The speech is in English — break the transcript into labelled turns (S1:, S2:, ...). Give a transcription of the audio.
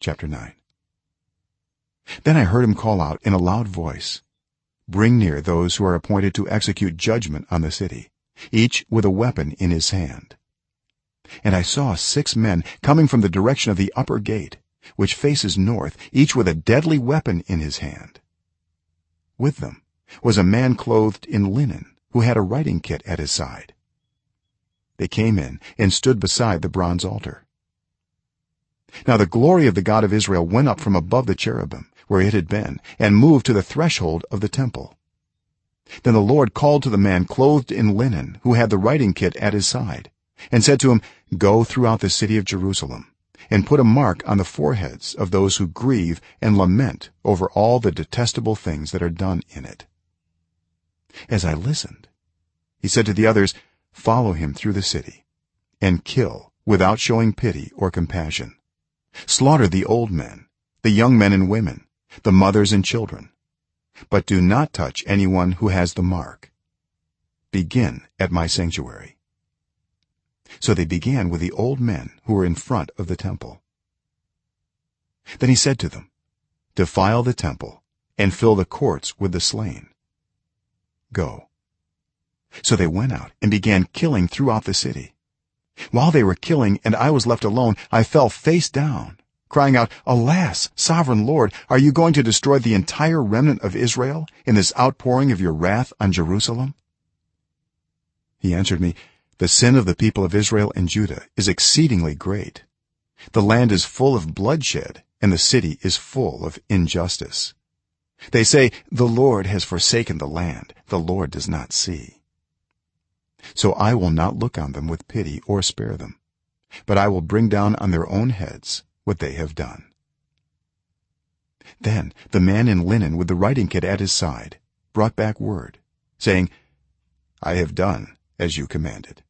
S1: chapter 9 then i heard him call out in a loud voice bring near those who are appointed to execute judgment on the city each with a weapon in his hand. And i saw six men coming from the direction of the upper gate which faces north each with a deadly weapon in his hand. With them was a man clothed in linen who had a writing kit at his side. They came in and stood beside the bronze altar now the glory of the god of israel went up from above the cherubim where it had been and moved to the threshold of the temple. Then the lord called to the man clothed in linen who had the writing kit at his side and said to him go throughout the city of jerusalem and put a mark on the foreheads of those who grieve and lament over all the detestable things that are done in it. As i listened he said to the others follow him through the city and kill without showing pity or compassion slaughter the old men the young men and women the mothers and children. But do not touch anyone who has the mark. Begin at my sanctuary. So they began with the old men who were in front of the temple. Then he said to them defile the temple and fill the courts with the slain. Go. So they went out and began killing throughout the city while they were killing and i was left alone i fell face down crying out alas sovereign lord are you going to destroy the entire remnant of israel in this outpouring of your wrath on jerusalem? He answered me the sin of the people of israel and judah is exceedingly great. The land is full of bloodshed and the city is full of injustice. They say the lord has forsaken the land. The lord does not see so i will not look on them with pity or spare them but i will bring down on their own heads what they have done. Then the man in linen with the writing kit at his side brought back word saying i have done as you commanded